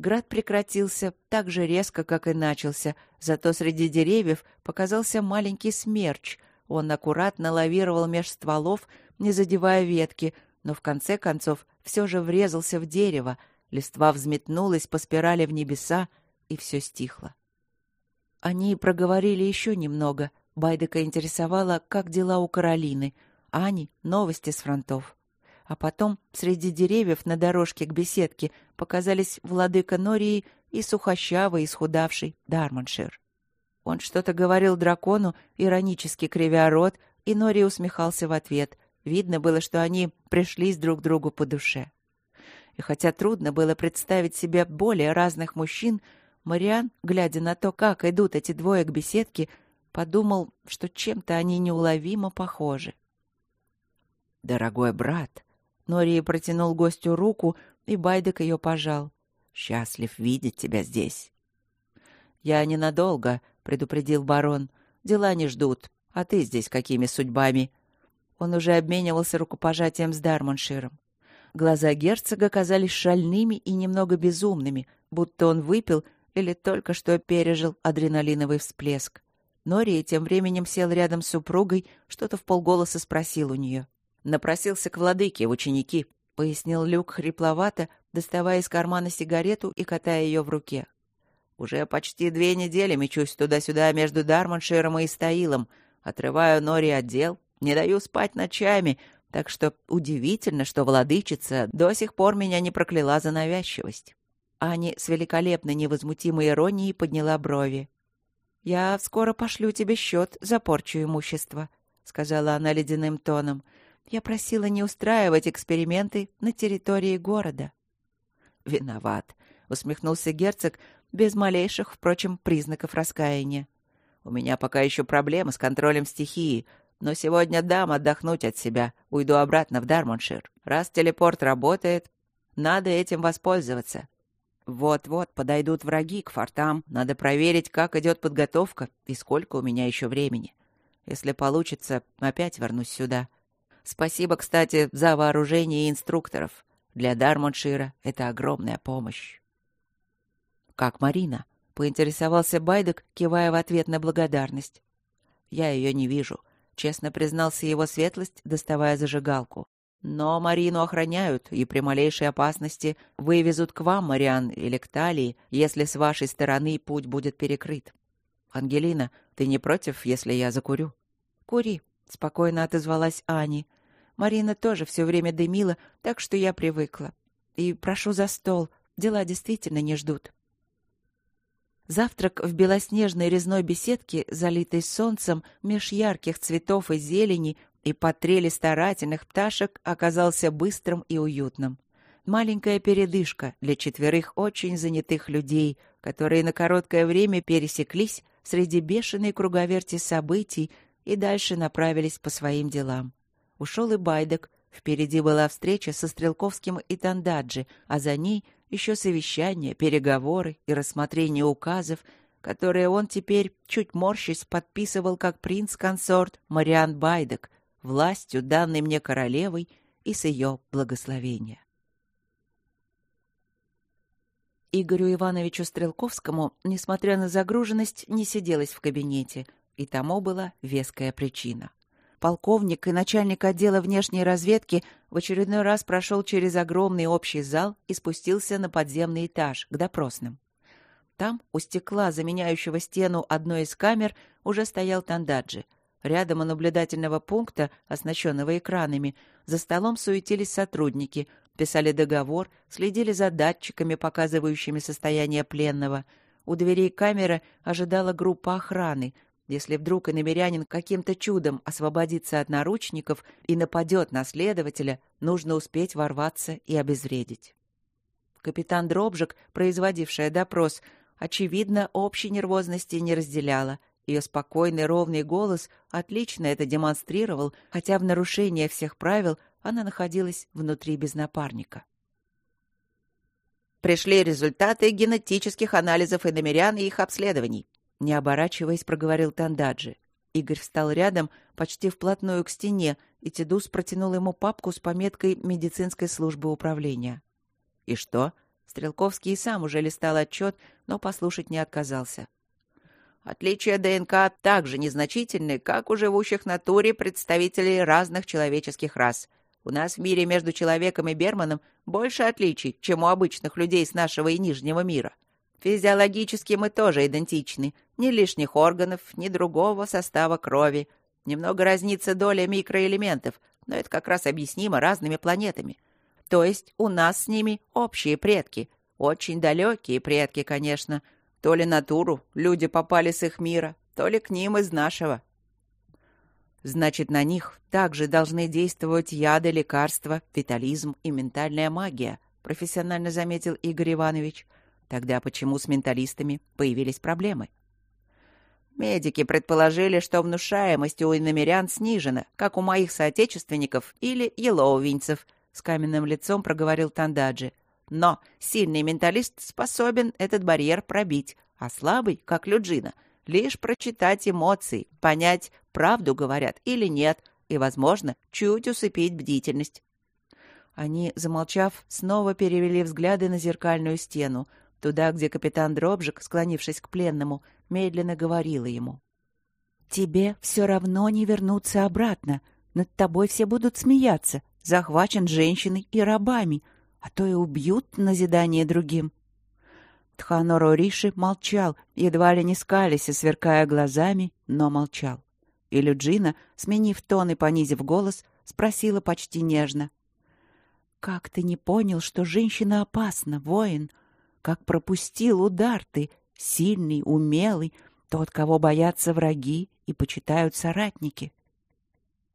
Град прекратился так же резко, как и начался, зато среди деревьев показался маленький смерч. Он аккуратно лавировал меж стволов, не задевая ветки, но в конце концов все же врезался в дерево, листва взметнулась по спирали в небеса, и все стихло. Они проговорили еще немного. Байдека интересовала, как дела у Каролины, Ани — новости с фронтов. А потом среди деревьев на дорожке к беседке показались владыка Нории и сухощавый, исхудавший Дарманшир. Он что-то говорил дракону, иронически кривя рот, и Нори усмехался в ответ. Видно было, что они пришлись друг другу по душе. И хотя трудно было представить себе более разных мужчин, Мариан, глядя на то, как идут эти двое к беседке, подумал, что чем-то они неуловимо похожи. «Дорогой брат!» Нори протянул гостю руку, и Байдек ее пожал. «Счастлив видеть тебя здесь». «Я ненадолго», — предупредил барон. «Дела не ждут. А ты здесь какими судьбами?» Он уже обменивался рукопожатием с Дармонширом. Глаза герцога казались шальными и немного безумными, будто он выпил или только что пережил адреналиновый всплеск. Нори тем временем сел рядом с супругой, что-то в полголоса спросил у нее. «Напросился к владыке в ученики», — пояснил Люк хрипловато, доставая из кармана сигарету и катая ее в руке. «Уже почти две недели мечусь туда-сюда между Дарманширом и Истаилом, отрываю Нори от дел, не даю спать ночами, так что удивительно, что владычица до сих пор меня не прокляла за навязчивость». Ани с великолепной невозмутимой иронией подняла брови. «Я скоро пошлю тебе счет за порчу имущества», — сказала она ледяным тоном. «Я просила не устраивать эксперименты на территории города». «Виноват», — усмехнулся герцог, без малейших, впрочем, признаков раскаяния. «У меня пока еще проблемы с контролем стихии, но сегодня дам отдохнуть от себя, уйду обратно в Дармоншир. Раз телепорт работает, надо этим воспользоваться. Вот-вот подойдут враги к фортам. Надо проверить, как идет подготовка и сколько у меня еще времени. Если получится, опять вернусь сюда. Спасибо, кстати, за вооружение и инструкторов. Для Дармоншира это огромная помощь. Как Марина? Поинтересовался Байдек, кивая в ответ на благодарность. Я ее не вижу. Честно признался его светлость, доставая зажигалку. Но Марину охраняют, и при малейшей опасности вывезут к вам, Мариан, или к Талии, если с вашей стороны путь будет перекрыт. Ангелина, ты не против, если я закурю? Кури, спокойно отозвалась Ани. Марина тоже все время дымила, так что я привыкла. И прошу за стол, дела действительно не ждут. Завтрак в белоснежной резной беседке, залитой солнцем, меж ярких цветов и зелени, и под трели старательных пташек оказался быстрым и уютным. Маленькая передышка для четверых очень занятых людей, которые на короткое время пересеклись среди бешеной круговерти событий и дальше направились по своим делам. Ушел и Байдек, впереди была встреча со Стрелковским и Тандаджи, а за ней еще совещания, переговоры и рассмотрение указов, которые он теперь, чуть морщись, подписывал как принц-консорт Мариан Байдек, властью, данной мне королевой, и с ее благословения. Игорю Ивановичу Стрелковскому, несмотря на загруженность, не сиделось в кабинете, и тому была веская причина. Полковник и начальник отдела внешней разведки в очередной раз прошел через огромный общий зал и спустился на подземный этаж, к допросным. Там, у стекла, заменяющего стену одной из камер, уже стоял Тандаджи — Рядом у наблюдательного пункта, оснащенного экранами, за столом суетились сотрудники, писали договор, следили за датчиками, показывающими состояние пленного. У дверей камеры ожидала группа охраны. Если вдруг иномерянин каким-то чудом освободится от наручников и нападет на следователя, нужно успеть ворваться и обезвредить. Капитан Дробжик, производившая допрос, очевидно, общей нервозности не разделяла Ее спокойный ровный голос отлично это демонстрировал, хотя в нарушение всех правил она находилась внутри без напарника. Пришли результаты генетических анализов иномерян и их обследований. Не оборачиваясь, проговорил Тандаджи. Игорь встал рядом, почти вплотную к стене, и Тедус протянул ему папку с пометкой медицинской службы управления. «И что?» Стрелковский и сам уже листал отчет, но послушать не отказался. Отличия ДНК также незначительны, как у живущих на туре представителей разных человеческих рас — у нас в мире между человеком и Берманом больше отличий, чем у обычных людей с нашего и Нижнего мира. Физиологически мы тоже идентичны. Ни лишних органов, ни другого состава крови. Немного разнится доля микроэлементов, но это как раз объяснимо разными планетами. То есть у нас с ними общие предки. Очень далекие предки, конечно. То ли натуру люди попали с их мира, то ли к ним из нашего. Значит, на них также должны действовать яды, лекарства, витализм и ментальная магия, профессионально заметил Игорь Иванович. Тогда почему с менталистами появились проблемы? Медики предположили, что внушаемость у иномерян снижена, как у моих соотечественников или елоувинцев, с каменным лицом проговорил Тандаджи. Но сильный менталист способен этот барьер пробить, а слабый, как Люджина — лишь прочитать эмоции, понять, правду говорят или нет, и, возможно, чуть усыпить бдительность. Они, замолчав, снова перевели взгляды на зеркальную стену, туда, где капитан Дробжик, склонившись к пленному, медленно говорила ему. «Тебе все равно не вернуться обратно. Над тобой все будут смеяться. Захвачен женщиной и рабами, а то и убьют назидание другим. Тханоро Риши молчал, едва ли не скались сверкая глазами, но молчал. И Люджина, сменив тон и понизив голос, спросила почти нежно. «Как ты не понял, что женщина опасна, воин? Как пропустил удар ты, сильный, умелый, тот, кого боятся враги и почитают соратники?»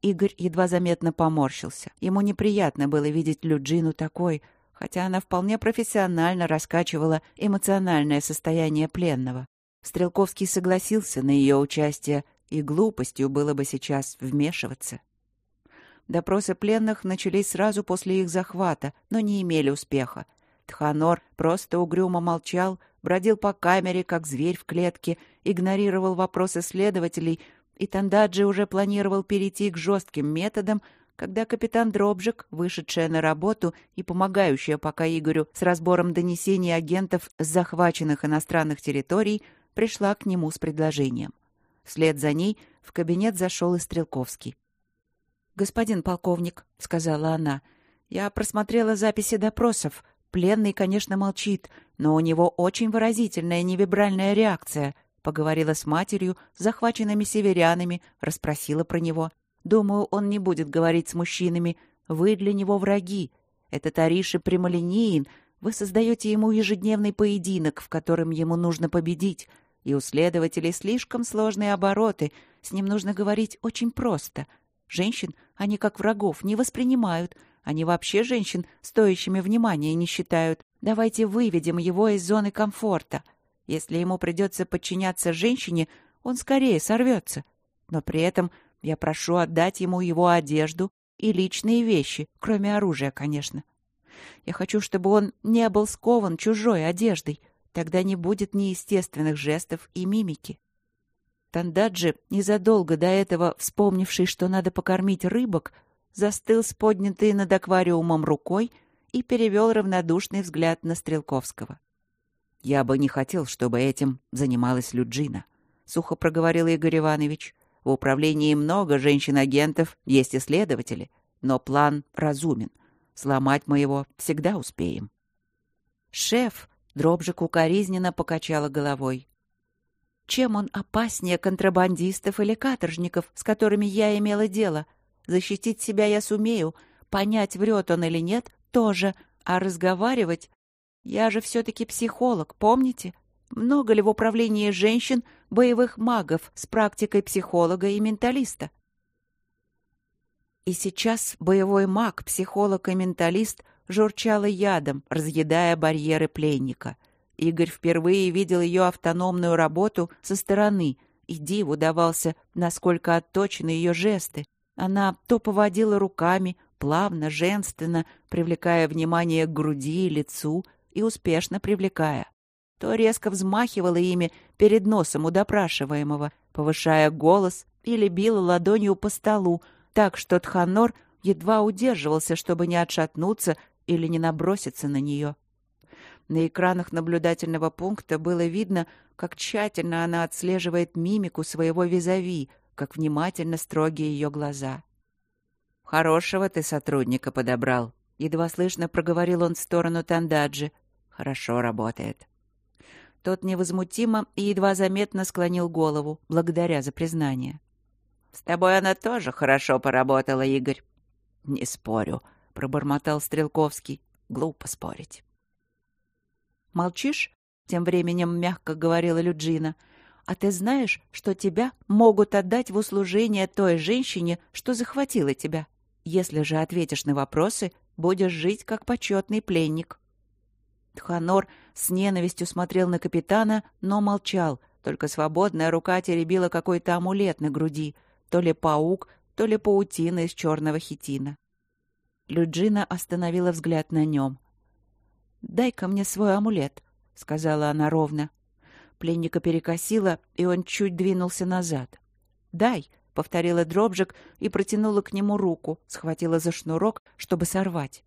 Игорь едва заметно поморщился. Ему неприятно было видеть Люджину такой — хотя она вполне профессионально раскачивала эмоциональное состояние пленного. Стрелковский согласился на ее участие, и глупостью было бы сейчас вмешиваться. Допросы пленных начались сразу после их захвата, но не имели успеха. Тханор просто угрюмо молчал, бродил по камере, как зверь в клетке, игнорировал вопросы следователей, и Тандаджи уже планировал перейти к жестким методам, когда капитан Дробжик, вышедшая на работу и помогающая пока Игорю с разбором донесений агентов с захваченных иностранных территорий, пришла к нему с предложением. Вслед за ней в кабинет зашел и Стрелковский. «Господин полковник», — сказала она, — «я просмотрела записи допросов. Пленный, конечно, молчит, но у него очень выразительная невибральная реакция. Поговорила с матерью, захваченными северянами, расспросила про него. Думаю, он не будет говорить с мужчинами. Вы для него враги. Этот Ариши прямолинеен. Вы создаете ему ежедневный поединок, в котором ему нужно победить. И у следователей слишком сложные обороты. С ним нужно говорить очень просто. Женщин они как врагов не воспринимают. Они вообще женщин стоящими внимания не считают. Давайте выведем его из зоны комфорта. Если ему придется подчиняться женщине, он скорее сорвется. Но при этом я прошу отдать ему его одежду и личные вещи, кроме оружия, конечно. Я хочу, чтобы он не был скован чужой одеждой. Тогда не будет неестественных жестов и мимики. Тандаджи, незадолго до этого вспомнивший, что надо покормить рыбок, застыл с поднятой над аквариумом рукой и перевел равнодушный взгляд на Стрелковского. «Я бы не хотел, чтобы этим занималась Люджина», — сухо проговорил Игорь Иванович. В управлении много женщин-агентов, есть исследователи, но план разумен. Сломать мы его всегда успеем. Шеф Дробжик укоризненно покачала головой. Чем он опаснее контрабандистов или каторжников, с которыми я имела дело? Защитить себя я сумею, понять, врет он или нет, тоже, а разговаривать... Я же все-таки психолог, помните? Много ли в управлении женщин боевых магов с практикой психолога и менталиста? И сейчас боевой маг, психолог и менталист журчала ядом, разъедая барьеры пленника. Игорь впервые видел ее автономную работу со стороны и диву давался, насколько отточены ее жесты. Она то поводила руками, плавно, женственно, привлекая внимание к груди и лицу, и успешно привлекая. То резко взмахивала ими перед носом у допрашиваемого, повышая голос или била ладонью по столу, так что Тханор едва удерживался, чтобы не отшатнуться или не наброситься на нее. На экранах наблюдательного пункта было видно, как тщательно она отслеживает мимику своего визави, как внимательно строгие ее глаза. «Хорошего ты сотрудника подобрал», — едва слышно проговорил он в сторону Тандаджи. «Хорошо работает». Тот невозмутимо и едва заметно склонил голову, благодаря за признание. «С тобой она тоже хорошо поработала, Игорь». «Не спорю», — пробормотал Стрелковский. «Глупо спорить». «Молчишь?» — тем временем мягко говорила Люджина. «А ты знаешь, что тебя могут отдать в услужение той женщине, что захватила тебя?» Если же ответишь на вопросы, будешь жить как почетный пленник». Тханор с ненавистью смотрел на капитана, но молчал, только свободная рука теребила какой-то амулет на груди, то ли паук, то ли паутина из черного хитина. Люджина остановила взгляд на нем. «Дай-ка мне свой амулет», — сказала она ровно. Пленника перекосила, и он чуть двинулся назад. «Дай», повторила Дробжик и протянула к нему руку, схватила за шнурок, чтобы сорвать.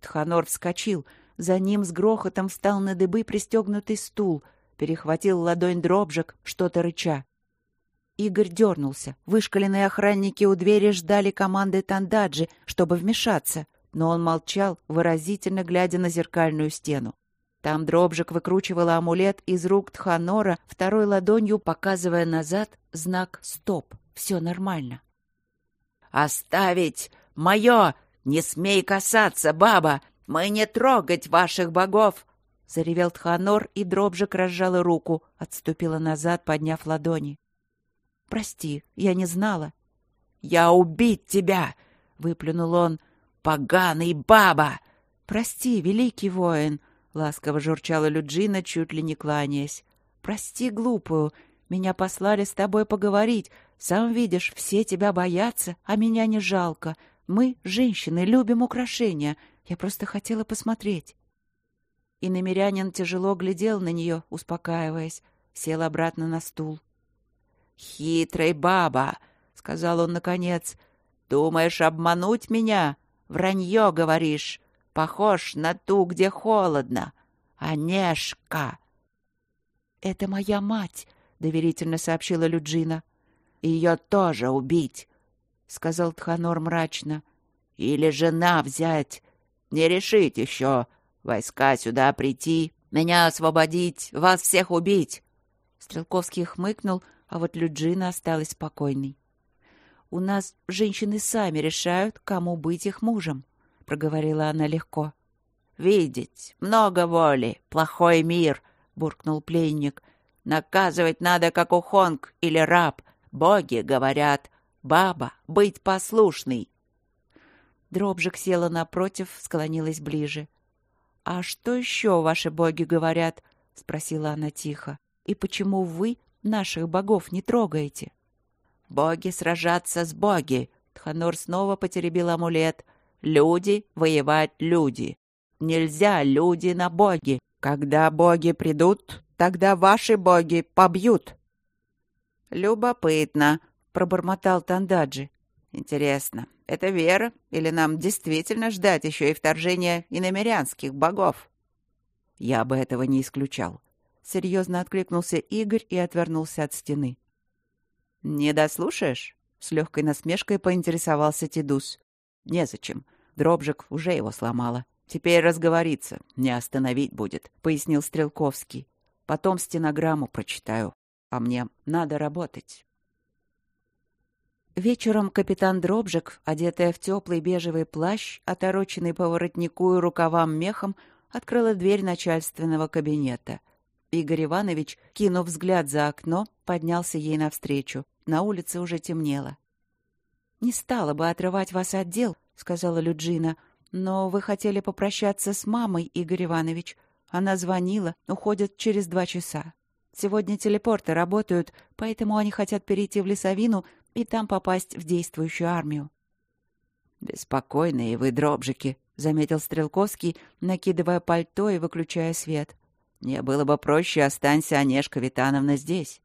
Тханор вскочил. За ним с грохотом встал на дыбы пристегнутый стул, перехватил ладонь Дробжик, что-то рыча. Игорь дернулся. Вышкаленные охранники у двери ждали команды Тандаджи, чтобы вмешаться, но он молчал, выразительно глядя на зеркальную стену. Там Дробжик выкручивала амулет из рук Тханора, второй ладонью показывая назад знак «Стоп». Все нормально. «Оставить! Мое! Не смей касаться, баба! Мы не трогать ваших богов!» Заревел Тханор, и Дробжик разжала руку, отступила назад, подняв ладони. «Прости, я не знала». «Я убить тебя!» — выплюнул он. «Поганый баба!» «Прости, великий воин!» — ласково журчала Люджина, чуть ли не кланяясь. «Прости, глупую, меня послали с тобой поговорить. Сам видишь, все тебя боятся, а меня не жалко. Мы, женщины, любим украшения. Я просто хотела посмотреть». И намерянин тяжело глядел на нее, успокаиваясь. Сел обратно на стул. «Хитрый баба!» — сказал он наконец. «Думаешь обмануть меня? Вранье, говоришь. Похож на ту, где холодно. Онежка!» «Это моя мать!» доверительно сообщила Люджина. Ее тоже убить, сказал Тханор мрачно. Или жена взять. Не решить еще. Войска сюда прийти, меня освободить, вас всех убить. Стрелковский хмыкнул, а вот Люджина осталась спокойной. «У нас женщины сами решают, кому быть их мужем», — проговорила она легко. «Видеть, много воли, плохой мир», — буркнул пленник. Наказывать надо, как ухонг или раб. Боги говорят, баба, быть послушной. Дробжик села напротив, склонилась ближе. «А что еще ваши боги говорят?» — спросила она тихо. «И почему вы наших богов не трогаете?» «Боги сражаться с боги!» — Тханор снова потеребил амулет. «Люди воевать люди. Нельзя люди на боги. Когда боги придут, Тогда ваши боги побьют. Любопытно, пробормотал Тандаджи. Интересно, это вера или нам действительно ждать еще и вторжения иномерянских богов? Я бы этого не исключал. Серьезно откликнулся Игорь и отвернулся от стены. «Не дослушаешь?» — с легкой насмешкой поинтересовался Тидус. «Незачем. Дробжик уже его сломала. Теперь разговориться. Не остановить будет», — пояснил Стрелковский. Потом стенограмму прочитаю. А мне надо работать. Вечером капитан Дробжик, одетая в теплый бежевый плащ, отороченный по воротнику и рукавам мехом, открыла дверь начальственного кабинета. Игорь Иванович, кинув взгляд за окно, поднялся ей навстречу. На улице уже темнело. «Не стала бы отрывать вас от дел», — сказала Люджина, «но вы хотели попрощаться с мамой, Игорь Иванович. Она звонила, уходит через два часа. Сегодня телепорты работают, поэтому они хотят перейти в лесовину и там попасть в действующую армию. «Беспокойные вы, дробжики», — заметил Стрелковский, накидывая пальто и выключая свет. «Не было бы проще, останься Онежка Витановна здесь».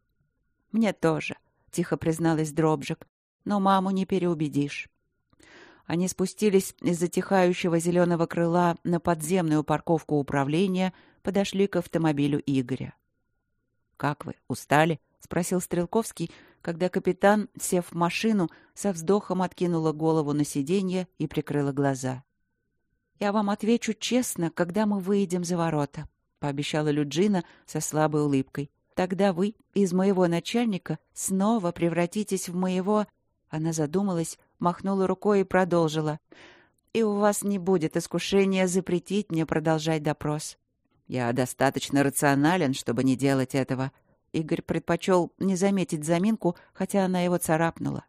«Мне тоже», — тихо призналась Дробжик. «Но маму не переубедишь». Они спустились из затихающего зеленого крыла на подземную парковку управления, подошли к автомобилю Игоря. «Как вы, устали?» — спросил Стрелковский, когда капитан, сев в машину, со вздохом откинула голову на сиденье и прикрыла глаза. «Я вам отвечу честно, когда мы выйдем за ворота», — пообещала Люджина со слабой улыбкой. «Тогда вы из моего начальника снова превратитесь в моего...» Она задумалась, махнула рукой и продолжила. «И у вас не будет искушения запретить мне продолжать допрос». «Я достаточно рационален, чтобы не делать этого», Игорь предпочел не заметить заминку, хотя она его царапнула.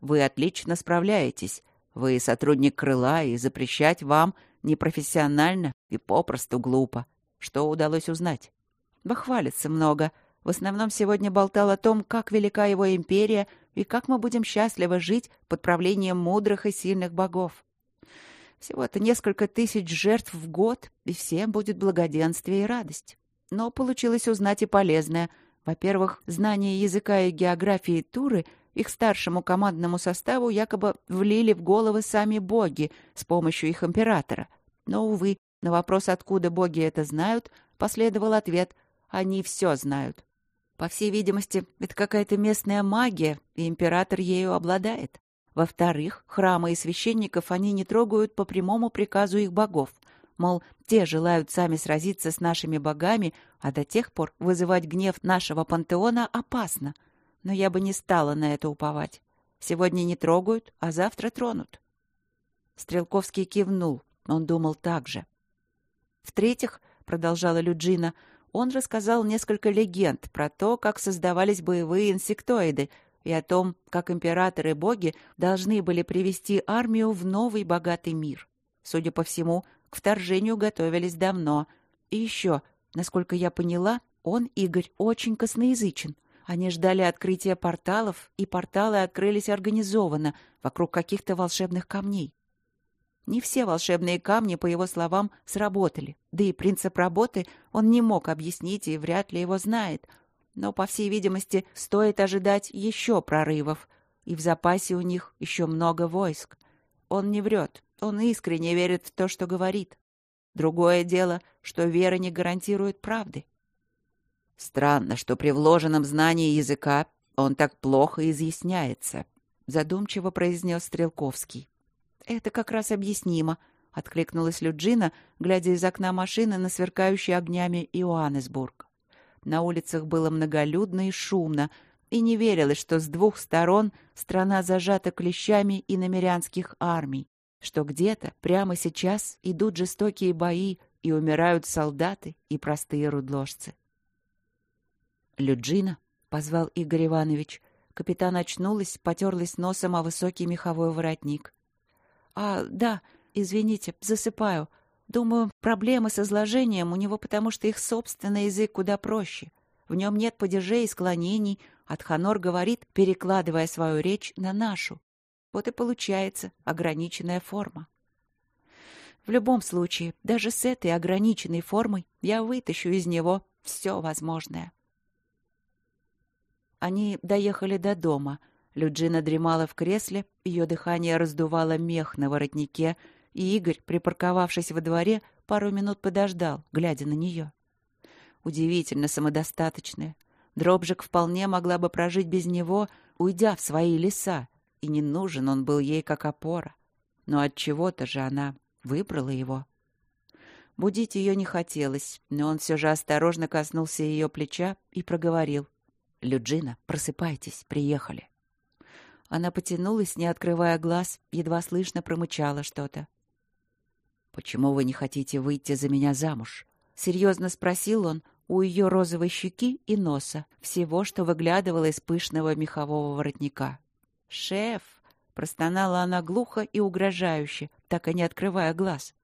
«Вы отлично справляетесь. Вы сотрудник крыла, и запрещать вам непрофессионально и попросту глупо. Что удалось узнать?» «Да хвалится много. В основном сегодня болтал о том, как велика его империя и как мы будем счастливо жить под правлением мудрых и сильных богов. Всего-то несколько тысяч жертв в год, и всем будет благоденствие и радость. Но получилось узнать и полезное. Во-первых, знание языка и географии Туры их старшему командному составу якобы влили в головы сами боги с помощью их императора. Но, увы, на вопрос, откуда боги это знают, последовал ответ «они все знают». По всей видимости, это какая-то местная магия, и император ею обладает. Во-вторых, храмы и священников они не трогают по прямому приказу их богов — Мол, те желают сами сразиться с нашими богами, а до тех пор вызывать гнев нашего пантеона опасно. Но я бы не стала на это уповать. Сегодня не трогают, а завтра тронут. Стрелковский кивнул. Он думал так же. В-третьих, продолжала Люджина, он рассказал несколько легенд про то, как создавались боевые инсектоиды, и о том, как императоры и боги должны были привести армию в новый богатый мир. Судя по всему, к вторжению готовились давно. И еще, насколько я поняла, он, Игорь, очень косноязычен. Они ждали открытия порталов, и порталы открылись организованно, вокруг каких-то волшебных камней. Не все волшебные камни, по его словам, сработали. Да и принцип работы он не мог объяснить и вряд ли его знает. Но, по всей видимости, стоит ожидать еще прорывов. И в запасе у них еще много войск. Он не врет. Он искренне верит в то, что говорит. Другое дело, что вера не гарантирует правды. Странно, что при вложенном знании языка он так плохо изъясняется, задумчиво произнес Стрелковский. Это как раз объяснимо, откликнулась Люджина, глядя из окна машины на сверкающий огнями Иоаннесбург. На улицах было многолюдно и шумно, и не верилось, что с двух сторон страна зажата клещами и намерянских армий что где-то прямо сейчас идут жестокие бои и умирают солдаты и простые рудложцы. «Люджина?» — позвал Игорь Иванович. Капитан очнулась, потерлась носом о высокий меховой воротник. «А, да, извините, засыпаю. Думаю, проблемы с изложением у него потому, что их собственный язык куда проще. В нем нет падежей и склонений, Атханор говорит, перекладывая свою речь на нашу. Вот и получается ограниченная форма. В любом случае, даже с этой ограниченной формой я вытащу из него все возможное. Они доехали до дома. Люджина дремала в кресле, ее дыхание раздувало мех на воротнике, и Игорь, припарковавшись во дворе, пару минут подождал, глядя на нее. Удивительно самодостаточная. Дробжик вполне могла бы прожить без него, уйдя в свои леса, и не нужен он был ей как опора. Но от чего-то же она выбрала его. Будить ее не хотелось, но он все же осторожно коснулся ее плеча и проговорил. «Люджина, просыпайтесь, приехали». Она потянулась, не открывая глаз, едва слышно промычала что-то. «Почему вы не хотите выйти за меня замуж?» — серьезно спросил он у ее розовой щеки и носа, всего, что выглядывало из пышного мехового воротника. «Шеф!» — простонала она глухо и угрожающе, так и не открывая глаз.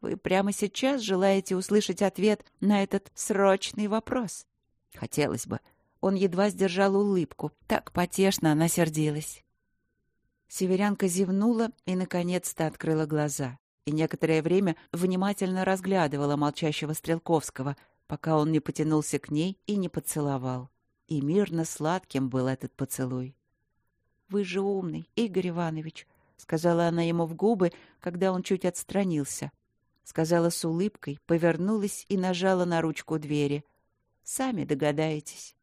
«Вы прямо сейчас желаете услышать ответ на этот срочный вопрос?» Хотелось бы. Он едва сдержал улыбку. Так потешно она сердилась. Северянка зевнула и, наконец-то, открыла глаза. И некоторое время внимательно разглядывала молчащего Стрелковского, пока он не потянулся к ней и не поцеловал. И мирно сладким был этот поцелуй. «Вы же умный, Игорь Иванович», — сказала она ему в губы, когда он чуть отстранился. Сказала с улыбкой, повернулась и нажала на ручку двери. «Сами догадаетесь».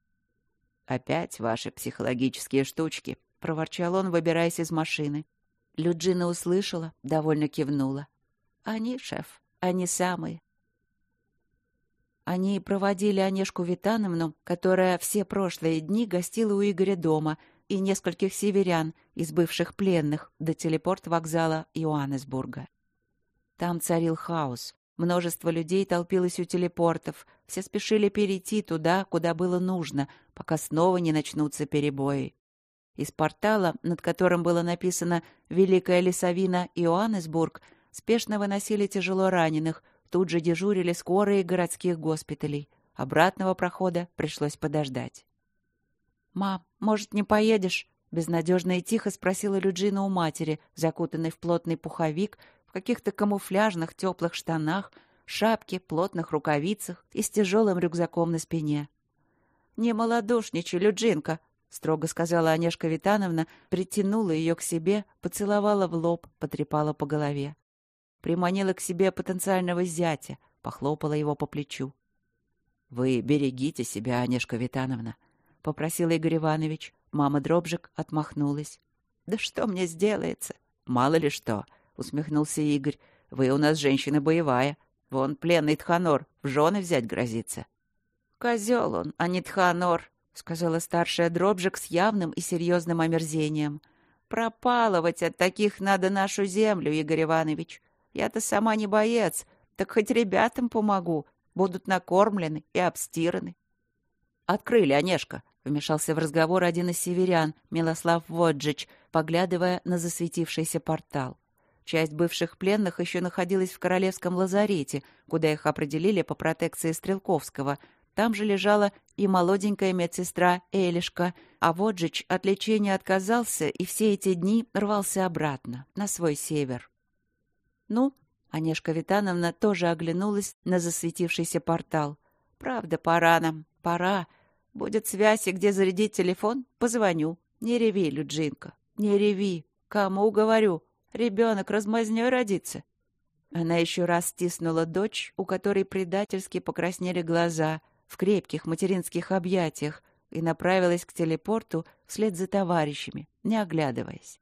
«Опять ваши психологические штучки», — проворчал он, выбираясь из машины. Люджина услышала, довольно кивнула. «Они, шеф, они самые». Они проводили Онежку Витановну, которая все прошлые дни гостила у Игоря дома, и нескольких северян из бывших пленных до телепорт-вокзала Иоаннесбурга. Там царил хаос. Множество людей толпилось у телепортов. Все спешили перейти туда, куда было нужно, пока снова не начнутся перебои. Из портала, над которым было написано «Великая лесовина Иоаннесбург», спешно выносили тяжело раненых, тут же дежурили скорые городских госпиталей. Обратного прохода пришлось подождать. «Мам, может, не поедешь?» — безнадежно и тихо спросила Люджина у матери, закутанной в плотный пуховик, в каких-то камуфляжных теплых штанах, шапке, плотных рукавицах и с тяжелым рюкзаком на спине. «Не малодушничай, Люджинка!» — строго сказала Онежка Витановна, притянула ее к себе, поцеловала в лоб, потрепала по голове. Приманила к себе потенциального зятя, похлопала его по плечу. «Вы берегите себя, Онежка Витановна», — попросил Игорь Иванович. Мама Дробжик отмахнулась. «Да что мне сделается?» «Мало ли что», — усмехнулся Игорь. «Вы у нас женщина боевая. Вон пленный Тханор в жены взять грозится». «Козел он, а не Тханор», — сказала старшая Дробжик с явным и серьезным омерзением. «Пропалывать от таких надо нашу землю, Игорь Иванович. Я-то сама не боец, так хоть ребятам помогу. Будут накормлены и обстираны». «Открыли, Онежка», — вмешался в разговор один из северян, Милослав Воджич, поглядывая на засветившийся портал. Часть бывших пленных еще находилась в королевском лазарете, куда их определили по протекции Стрелковского. Там же лежала и молоденькая медсестра Элишка, а Воджич от лечения отказался и все эти дни рвался обратно, на свой север. «Ну?» — Онежка Витановна тоже оглянулась на засветившийся портал. «Правда, пора нам, пора. Будет связь, и где зарядить телефон, позвоню. Не реви, Люджинка, не реви. Кому говорю? Ребенок размазнёй родится. Она еще раз стиснула дочь, у которой предательски покраснели глаза, в крепких материнских объятиях, и направилась к телепорту вслед за товарищами, не оглядываясь.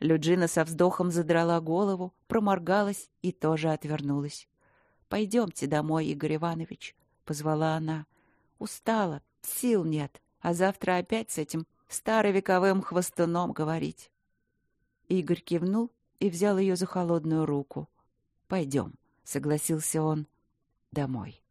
Люджина со вздохом задрала голову, проморгалась и тоже отвернулась. «Пойдемте домой, Игорь Иванович», — позвала она. «Устала, Сил нет, а завтра опять с этим старовековым хвостуном говорить. Игорь кивнул и взял ее за холодную руку. «Пойдем», — согласился он, — «домой».